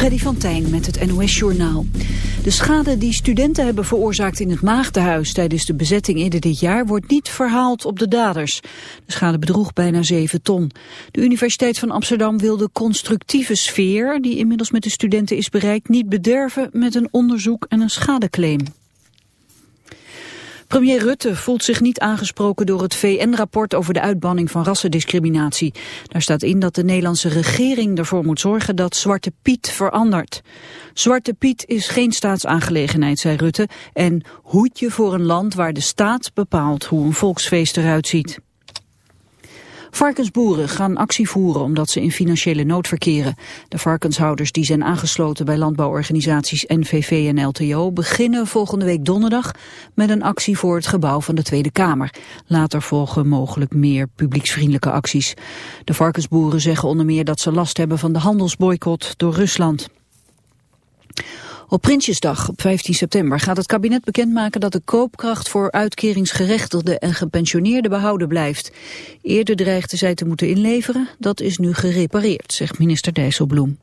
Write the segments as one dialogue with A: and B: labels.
A: Freddy van Tijn met het NOS-journaal. De schade die studenten hebben veroorzaakt in het Maagdenhuis tijdens de bezetting eerder dit jaar wordt niet verhaald op de daders. De schade bedroeg bijna 7 ton. De Universiteit van Amsterdam wil de constructieve sfeer die inmiddels met de studenten is bereikt niet bederven met een onderzoek en een schadeclaim. Premier Rutte voelt zich niet aangesproken door het VN-rapport over de uitbanning van rassendiscriminatie. Daar staat in dat de Nederlandse regering ervoor moet zorgen dat Zwarte Piet verandert. Zwarte Piet is geen staatsaangelegenheid, zei Rutte, en hoedje voor een land waar de staat bepaalt hoe een volksfeest eruit ziet. Varkensboeren gaan actie voeren omdat ze in financiële nood verkeren. De varkenshouders die zijn aangesloten bij landbouworganisaties NVV en LTO beginnen volgende week donderdag met een actie voor het gebouw van de Tweede Kamer. Later volgen mogelijk meer publieksvriendelijke acties. De varkensboeren zeggen onder meer dat ze last hebben van de handelsboycott door Rusland. Op Prinsjesdag, op 15 september, gaat het kabinet bekendmaken dat de koopkracht voor uitkeringsgerechtigden en gepensioneerden behouden blijft. Eerder dreigden zij te moeten inleveren, dat is nu gerepareerd, zegt minister Dijsselbloem.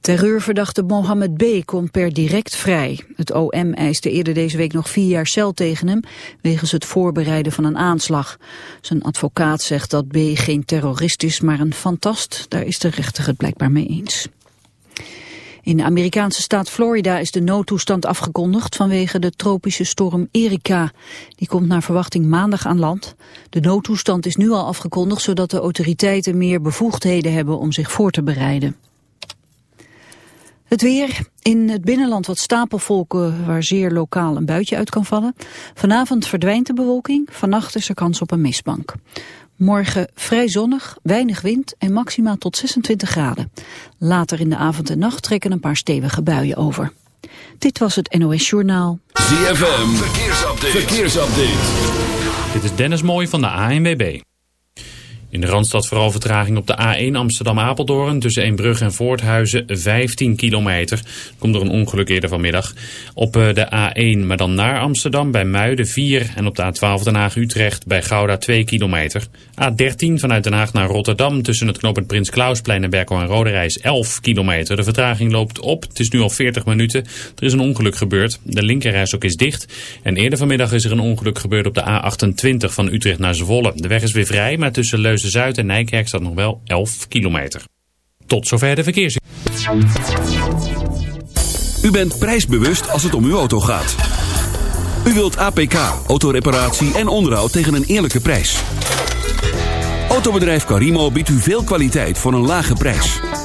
A: Terreurverdachte Mohammed B. komt per direct vrij. Het OM eiste eerder deze week nog vier jaar cel tegen hem... wegens het voorbereiden van een aanslag. Zijn advocaat zegt dat B. geen terrorist is, maar een fantast. Daar is de rechter het blijkbaar mee eens. In de Amerikaanse staat Florida is de noodtoestand afgekondigd vanwege de tropische storm Erika. Die komt naar verwachting maandag aan land. De noodtoestand is nu al afgekondigd zodat de autoriteiten meer bevoegdheden hebben om zich voor te bereiden. Het weer. In het binnenland wat stapelvolken waar zeer lokaal een buitje uit kan vallen. Vanavond verdwijnt de bewolking. Vannacht is er kans op een mistbank. Morgen vrij zonnig, weinig wind en maximaal tot 26 graden. Later in de avond en nacht trekken een paar stevige buien over. Dit was het NOS Journaal.
B: ZFM, verkeersupdate. verkeersupdate.
C: Dit is Dennis Mooij van de ANWB. In de Randstad vooral vertraging op de A1 Amsterdam-Apeldoorn tussen Eembrug en Voorthuizen 15 kilometer. Komt er een ongeluk eerder vanmiddag. Op eh, de A1 maar dan naar Amsterdam bij Muiden 4 en op de A12 Den Haag-Utrecht bij Gouda 2 kilometer. A13 vanuit Den Haag naar Rotterdam tussen het knooppunt Prins Klausplein en Berkel en Roderijs 11 kilometer. De vertraging loopt op. Het is nu al 40 minuten. Er is een ongeluk gebeurd. De linkerreis is dicht. En eerder vanmiddag is er een ongeluk gebeurd op de A28 van Utrecht naar Zwolle. De weg is weer vrij, maar tussen Leus Zuid en Nijkerk staat nog wel 11 kilometer. Tot zover de verkeers.
B: U bent prijsbewust als het om uw auto gaat. U wilt APK, autoreparatie en onderhoud tegen een eerlijke prijs. Autobedrijf Carimo biedt u veel kwaliteit voor een lage prijs.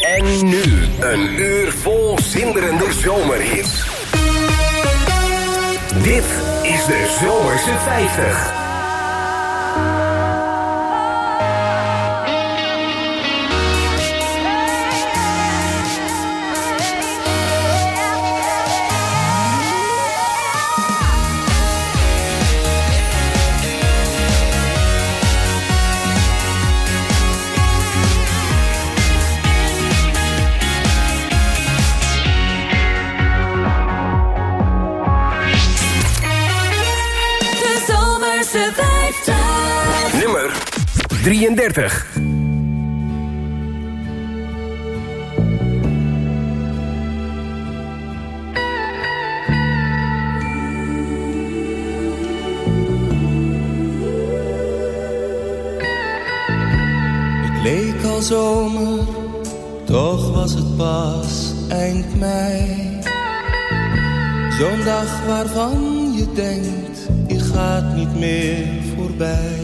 D: En nu een uur vol zinderende zomerhits. Dit is de Zomerse 50. 33.
E: Het leek al zomer, toch was het pas eind mei. Zo'n dag waarvan je denkt, je gaat niet meer voorbij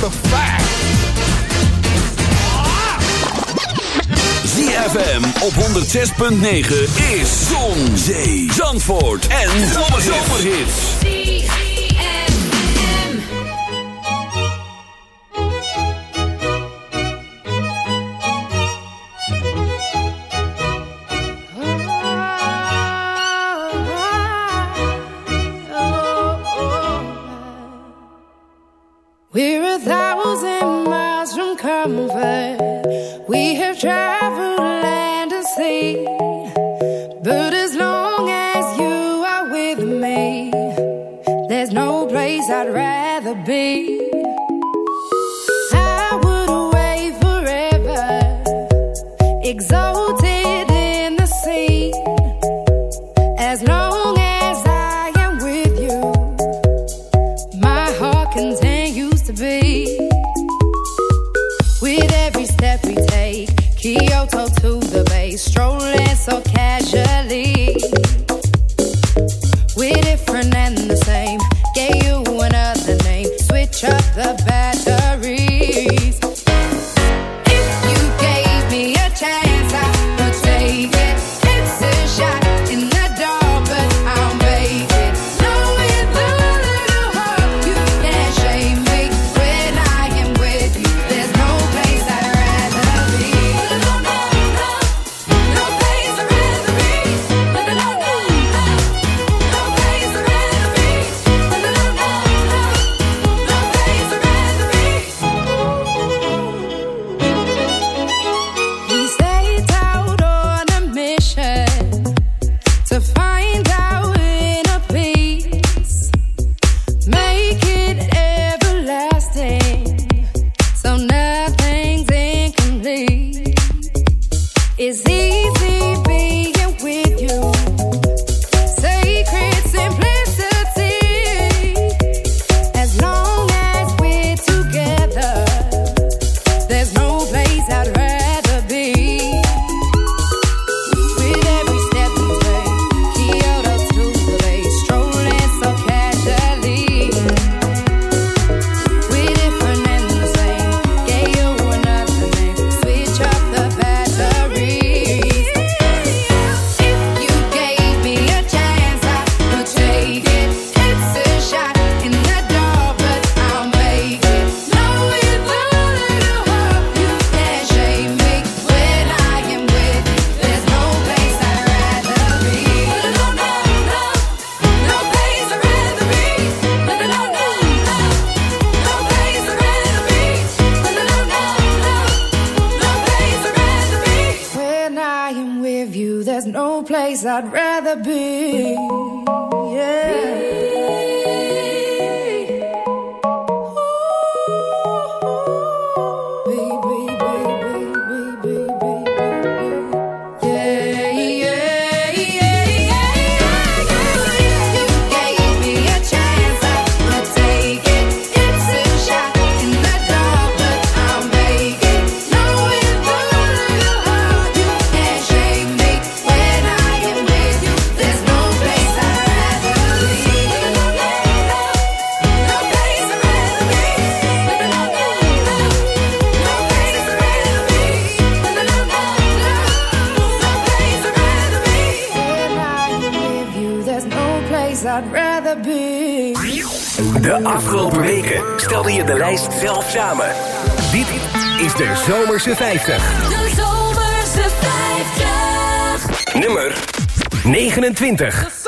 F: Number five.
B: ZFM op 106.9 is Zon, Zee, Zandvoort en Zomerhits.
G: afgelopen weken stelde je de lijst zelf samen. Dit is de Zomerse 50.
H: De Zomerse 50.
G: Nummer 29.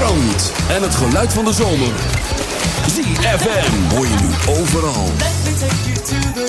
B: Strand en het geluid van de zomer. ZFM hoor je nu overal.
I: Let me take you to the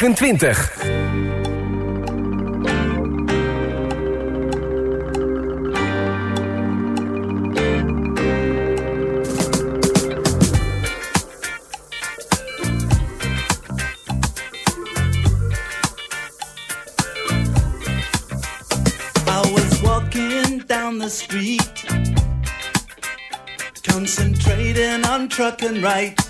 D: 25.
J: Street, concentrating on trucking right.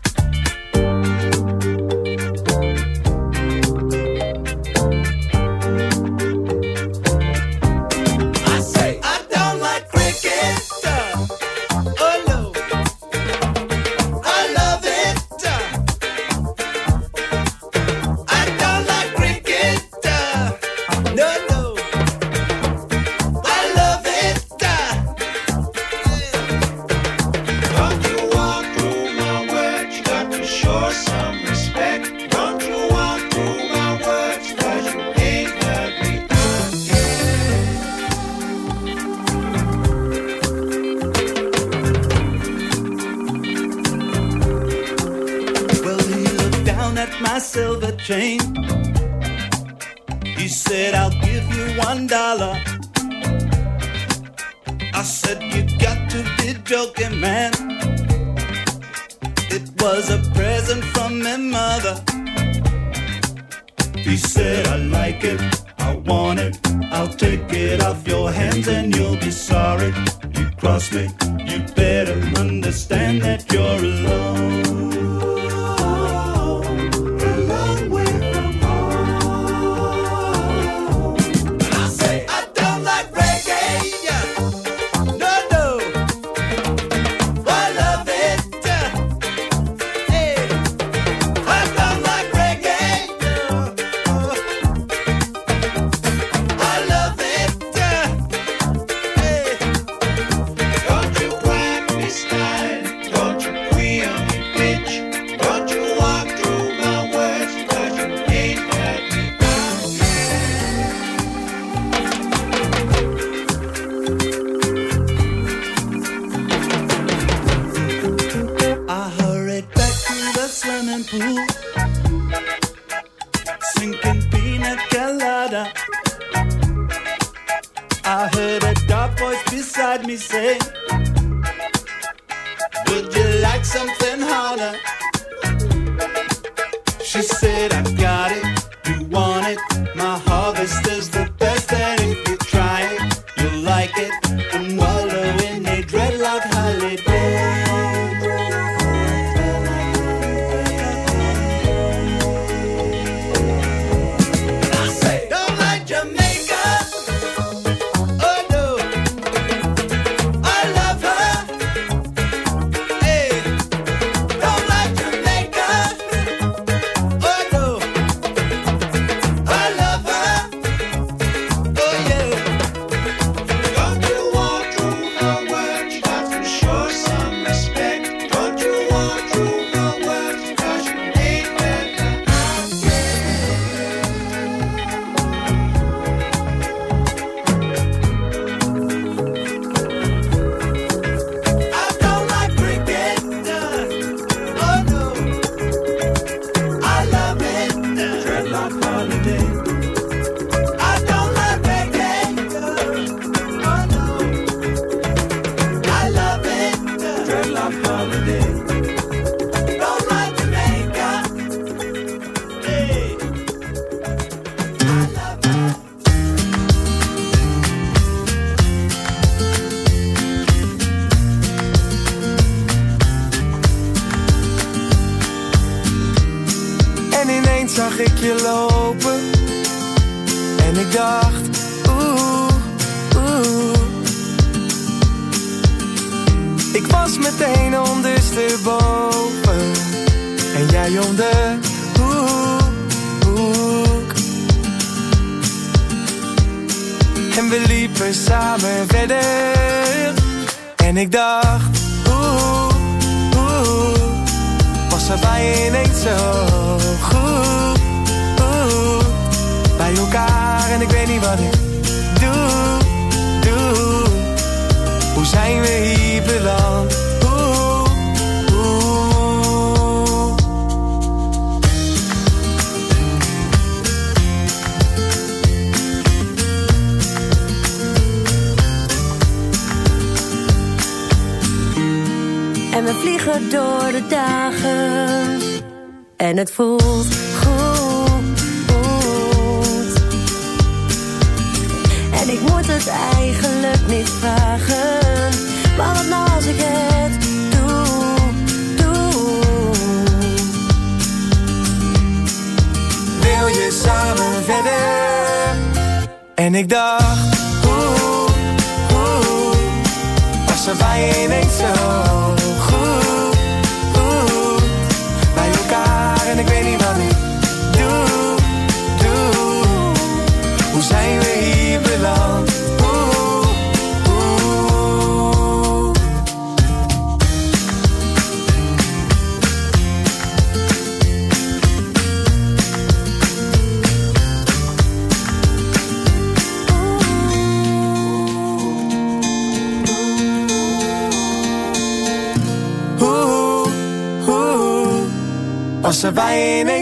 K: pain ain't
L: sorrow.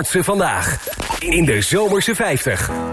D: Sportse Vandaag. In de Zomerse 50.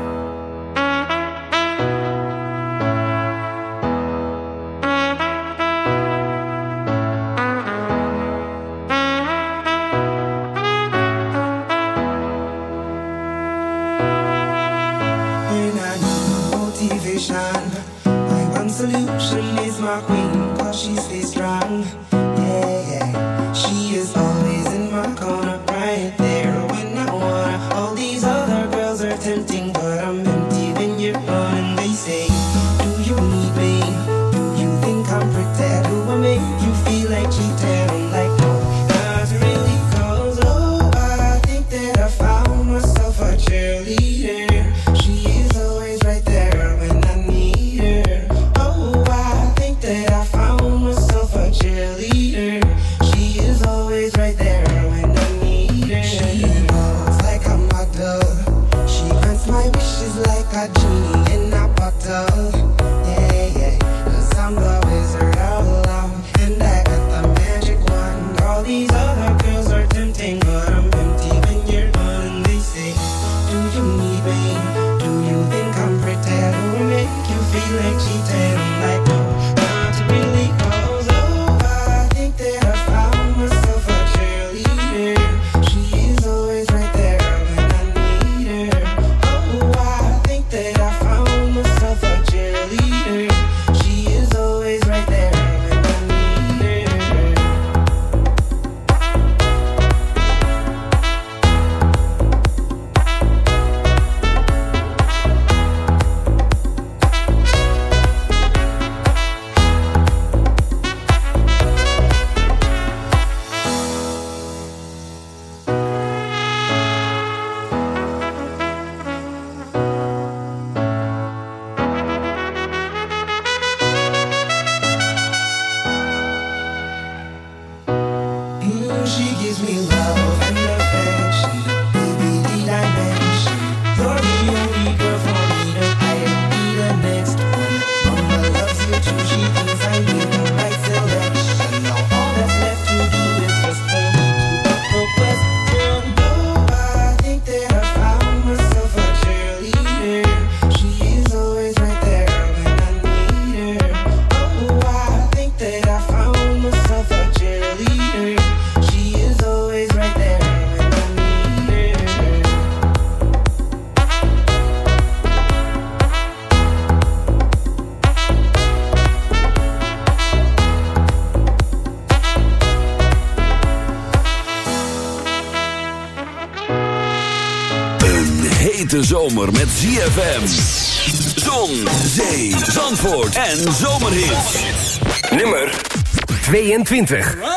B: Zomer met ZFM. Zon, zee, zandvoort en zomerhits.
D: Nummer 22.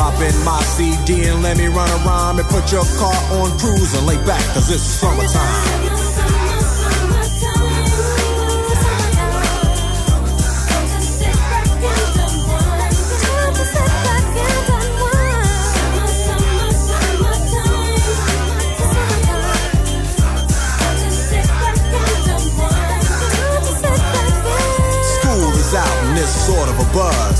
M: Pop in my CD and let me run a rhyme and put your car on cruise and lay back, cause it's summertime. Sort of a buzz.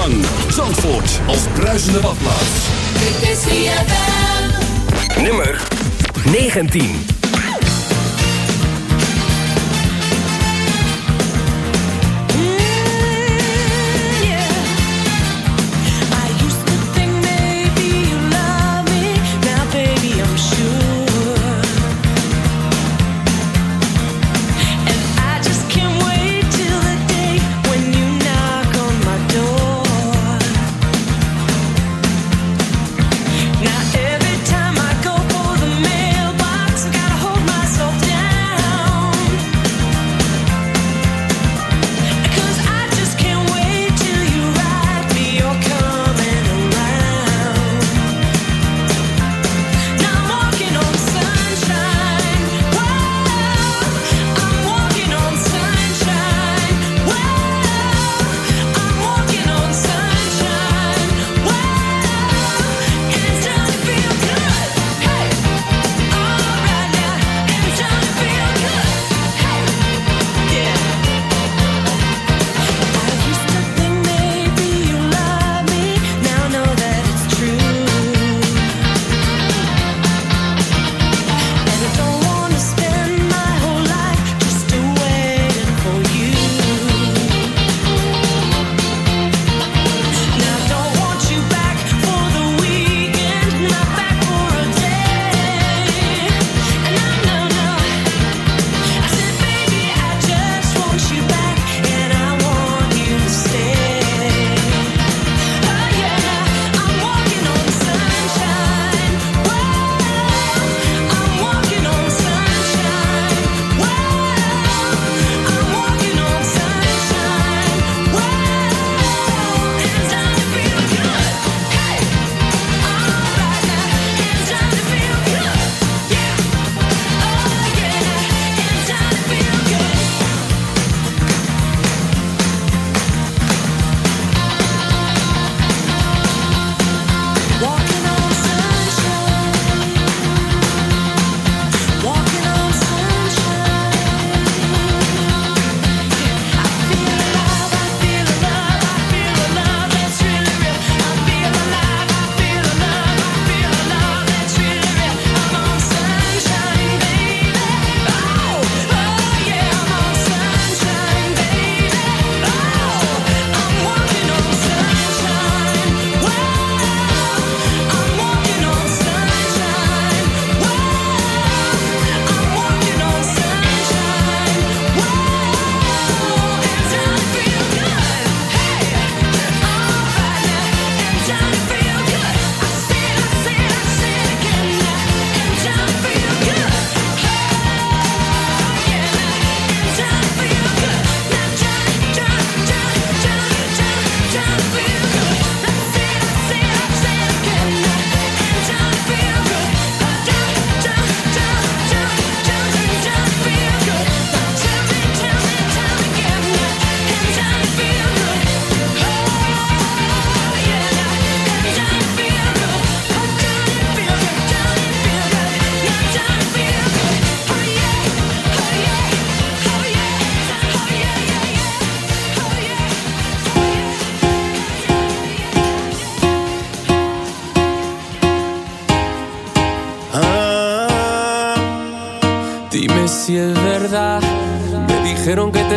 B: lang. Zandvoort als bruisende badplaats.
N: Dit is CFM.
H: Nummer 19.